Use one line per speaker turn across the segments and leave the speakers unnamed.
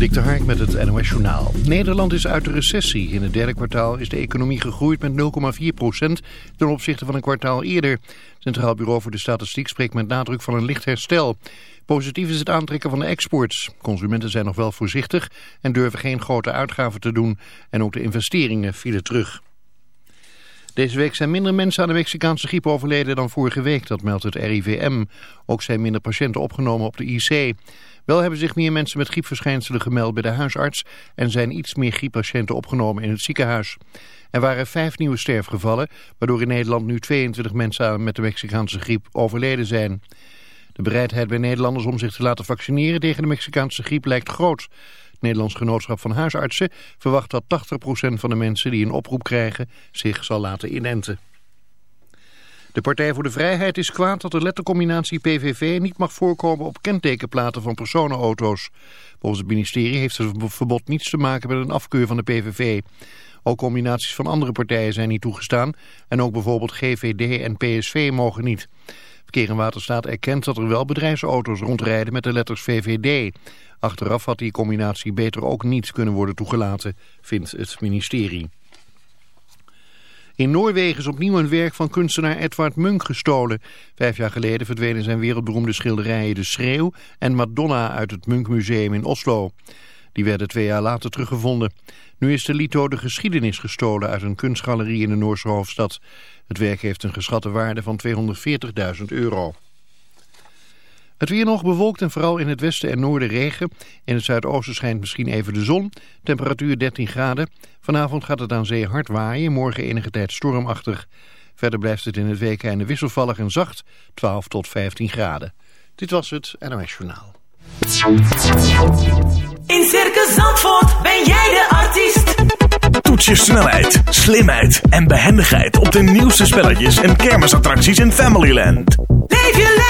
Dik de Hark met het NOS Journaal. Nederland is uit de recessie. In het derde kwartaal is de economie gegroeid met 0,4 procent ten opzichte van een kwartaal eerder. Het Centraal Bureau voor de Statistiek spreekt met nadruk van een licht herstel. Positief is het aantrekken van de exports. Consumenten zijn nog wel voorzichtig en durven geen grote uitgaven te doen. En ook de investeringen vielen terug. Deze week zijn minder mensen aan de Mexicaanse griep overleden dan vorige week, dat meldt het RIVM. Ook zijn minder patiënten opgenomen op de IC. Wel hebben zich meer mensen met griepverschijnselen gemeld bij de huisarts en zijn iets meer grieppatiënten opgenomen in het ziekenhuis. Er waren vijf nieuwe sterfgevallen, waardoor in Nederland nu 22 mensen met de Mexicaanse griep overleden zijn. De bereidheid bij Nederlanders om zich te laten vaccineren tegen de Mexicaanse griep lijkt groot. Het Nederlands Genootschap van Huisartsen verwacht dat 80% van de mensen die een oproep krijgen zich zal laten inenten. De Partij voor de Vrijheid is kwaad dat de lettercombinatie PVV niet mag voorkomen op kentekenplaten van personenauto's. Volgens het ministerie heeft het verbod niets te maken met een afkeur van de PVV. Ook combinaties van andere partijen zijn niet toegestaan en ook bijvoorbeeld GVD en PSV mogen niet. Verkeer en Waterstaat erkent dat er wel bedrijfsauto's rondrijden met de letters VVD. Achteraf had die combinatie beter ook niet kunnen worden toegelaten, vindt het ministerie. In Noorwegen is opnieuw een werk van kunstenaar Edward Munk gestolen. Vijf jaar geleden verdwenen zijn wereldberoemde schilderijen De Schreeuw en Madonna uit het Munkmuseum in Oslo. Die werden twee jaar later teruggevonden. Nu is de Lito de geschiedenis gestolen uit een kunstgalerie in de Noorse hoofdstad. Het werk heeft een geschatte waarde van 240.000 euro. Het weer nog bewolkt en vooral in het westen en noorden regen. In het zuidoosten schijnt misschien even de zon. Temperatuur 13 graden. Vanavond gaat het aan zee hard waaien. Morgen enige tijd stormachtig. Verder blijft het in het weekende wisselvallig en zacht. 12 tot 15 graden. Dit was het NOS Journaal.
In Circus Zandvoort ben jij de artiest.
Toets je snelheid, slimheid en behendigheid op de nieuwste spelletjes en kermisattracties in Familyland.
Leef je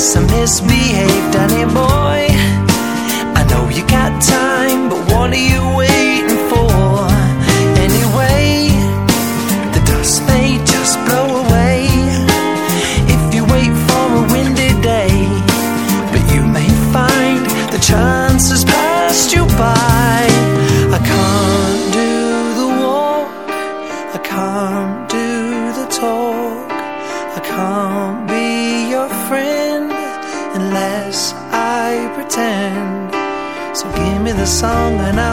Some misbehaved, honey boy.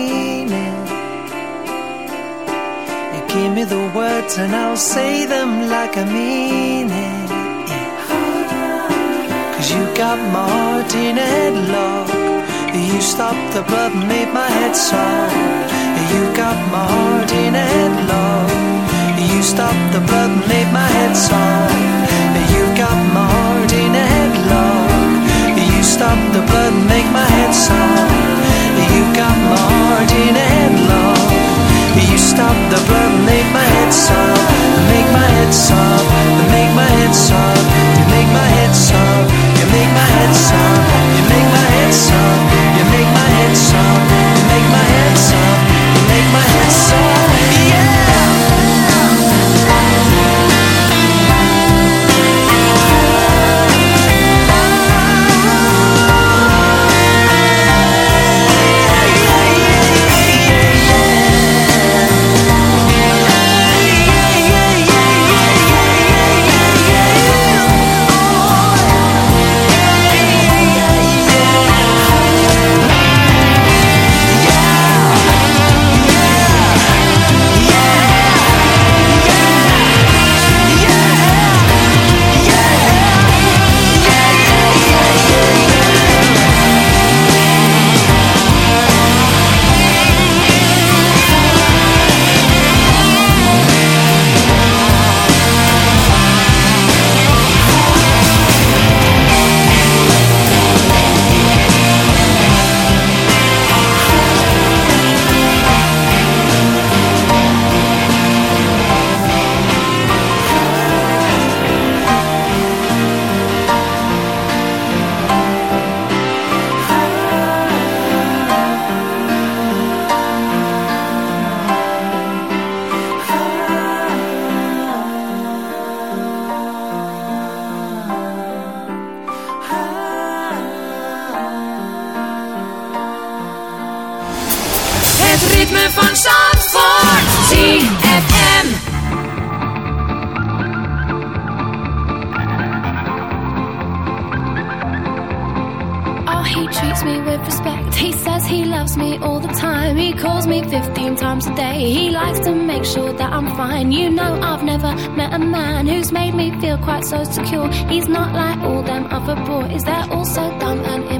meaning. You give me the words and I'll say them like I mean it. Cause you got my heart in headlock. You stopped the blood, made my head soft. You got my heart in headlock. You stopped the blood, made my head soft. You got my heart in headlock. You stopped the blood, make my head soft you got my heart in headlock. You stop the blood, make my head sob, make my head sob, make my head sob. You make my head sob, you make my head sob, you make my head sob, you make my head sob, you make my head sob, you make my head sob, yeah.
who's made me feel quite so secure. He's not like all them other boys, they're all so dumb and immature.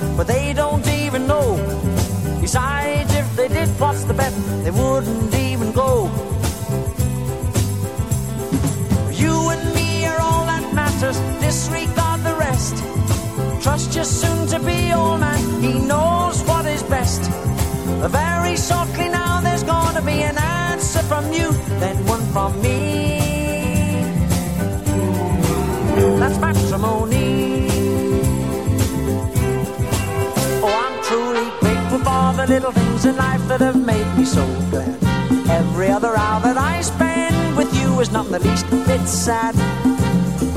he knows what is best. Very shortly now, there's gonna be an answer from you, then one from me. That's matrimony. Oh, I'm truly grateful for the little things in life that have made me so glad. Every other hour that I spend with you is not the least bit sad.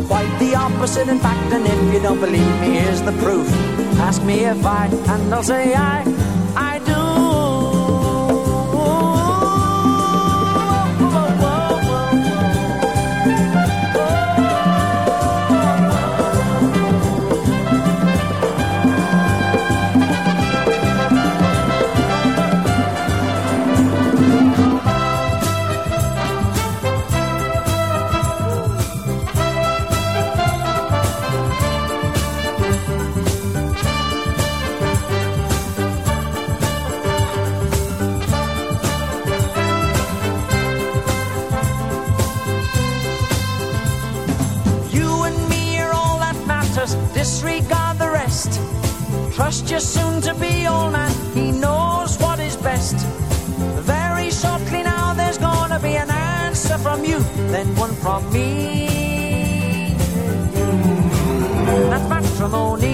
Quite the opposite, in fact, and if you don't believe me, here's the proof. Ask me if I, and I'll say I, your soon to be old man. He knows what is best. Very shortly now, there's gonna be an answer from you, then one from me. That's matrimony.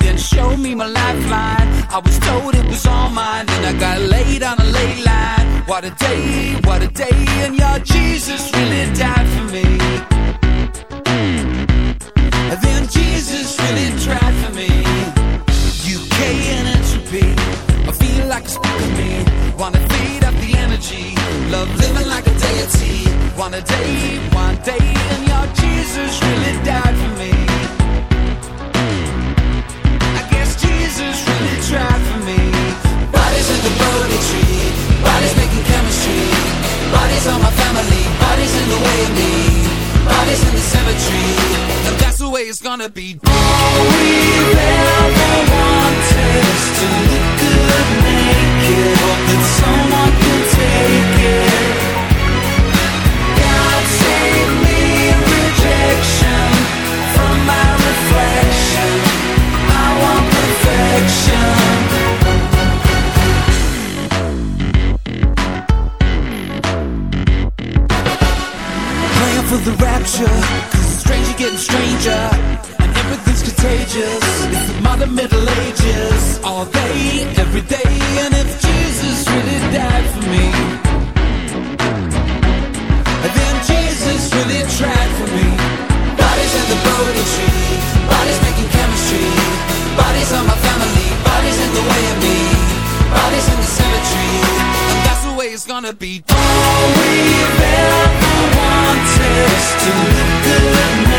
then show me my lifeline. I was told it was all mine, then I got laid on a ley line. What a day, what a day, and your Jesus really died for me. wanna be wanna be. All we've ever wanted is to look good.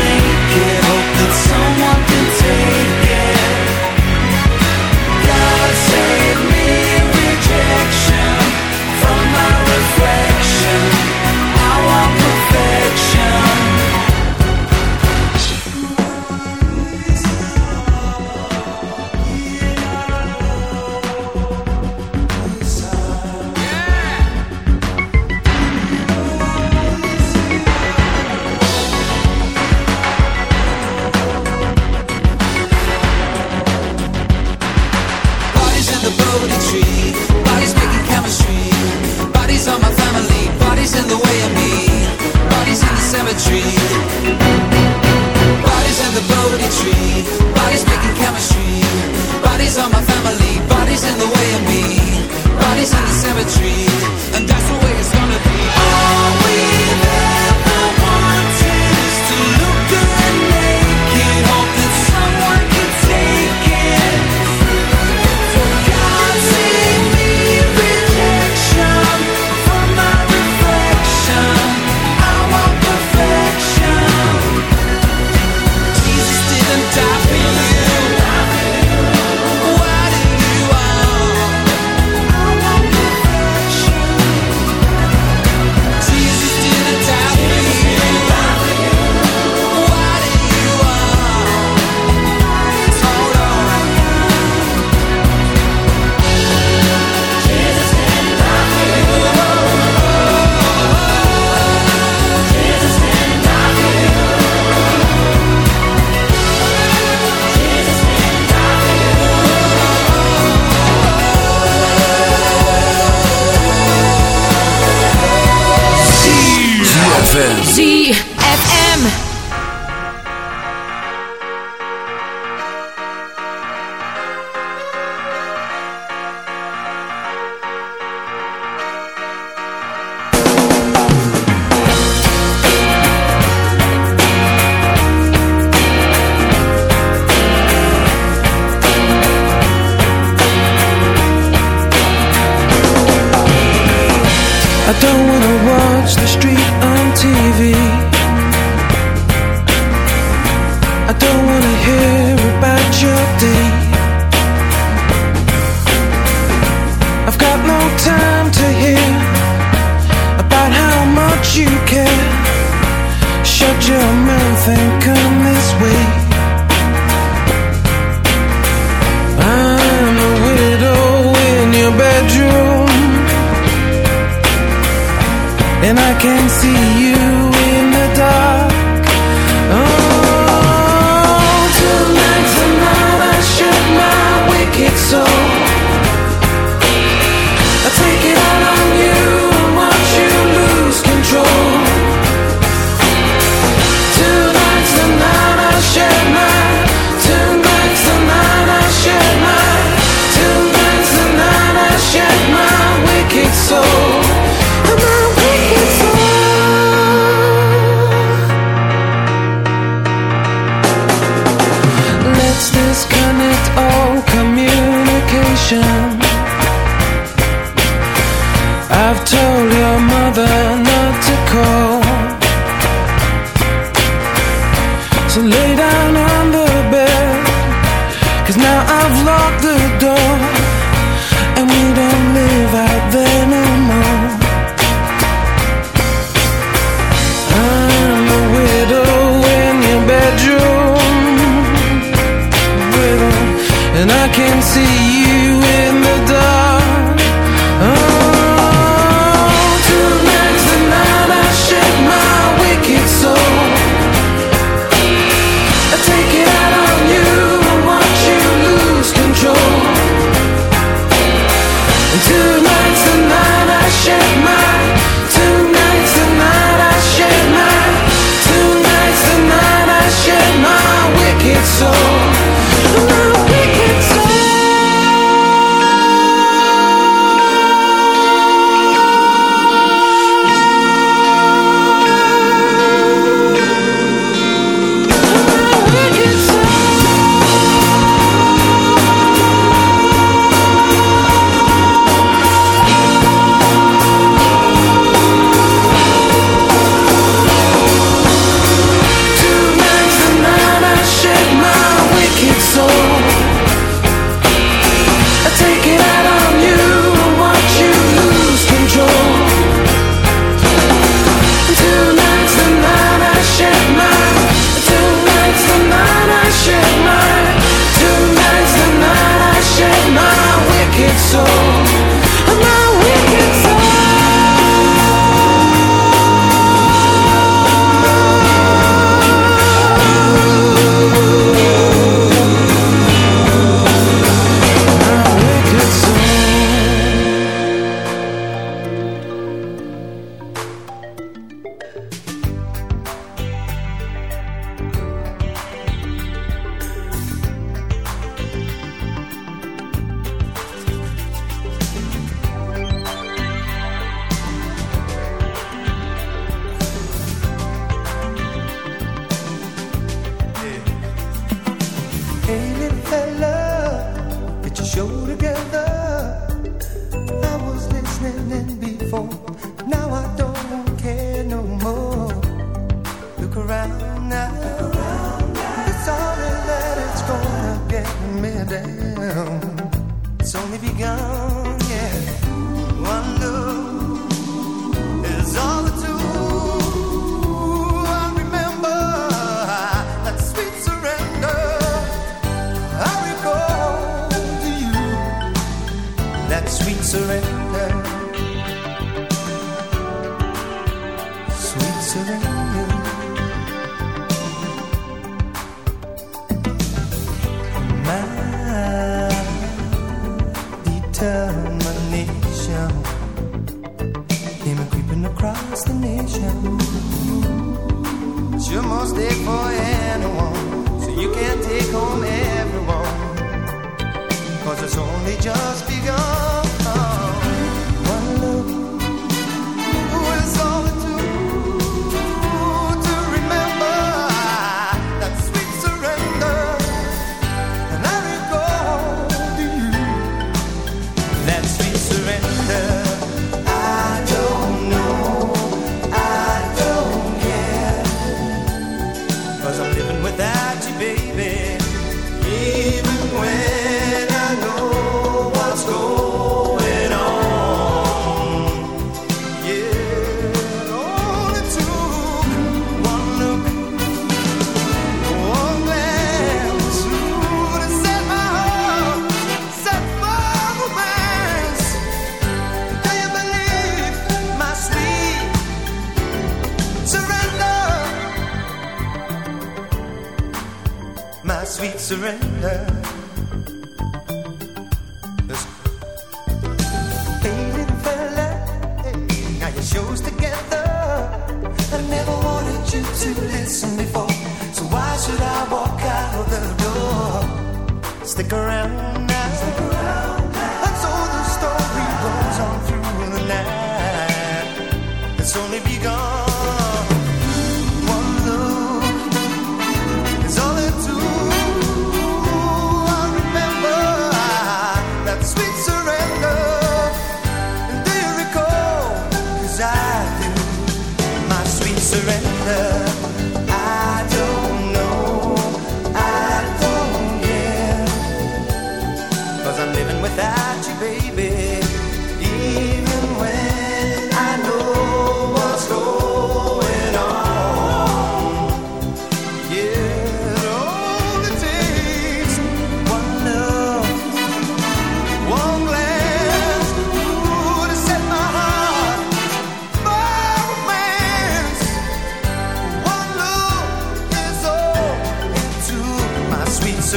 I've told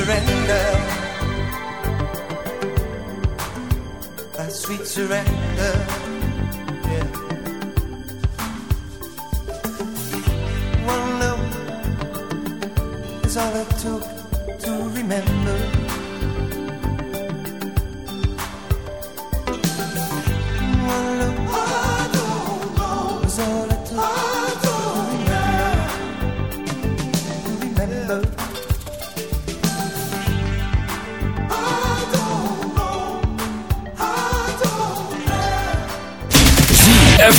surrender. My sweet surrender.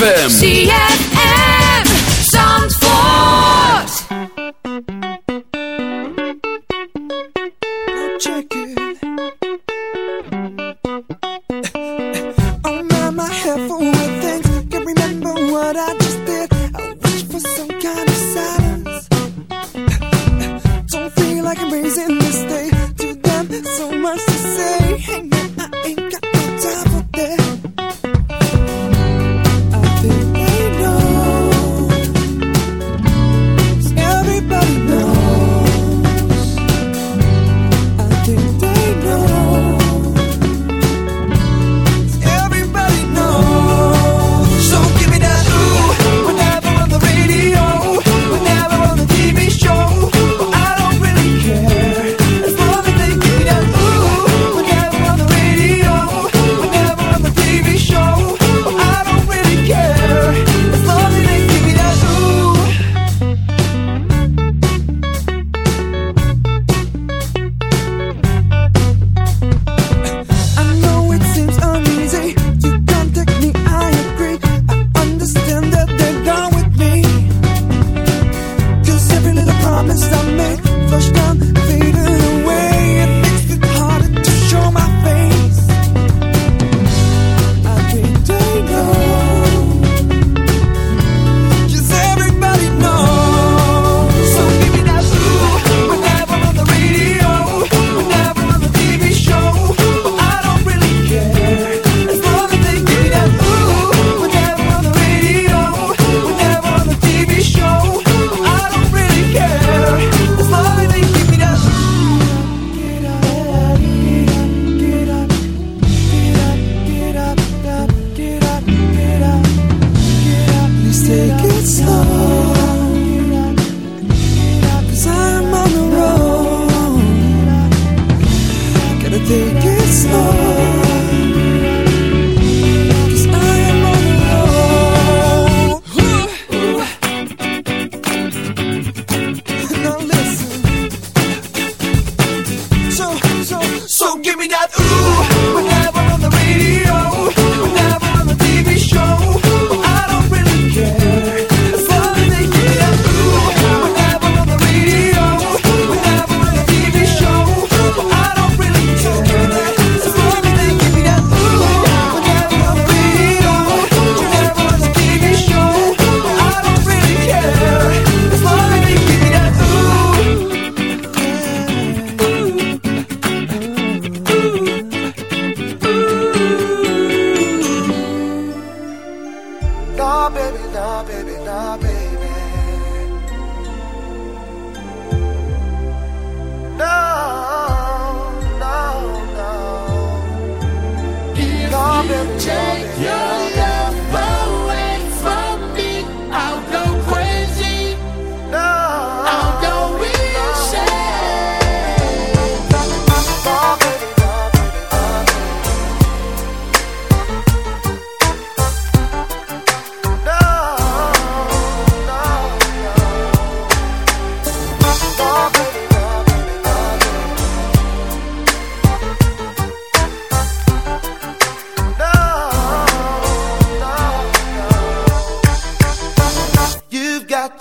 ZFM.
my
baby.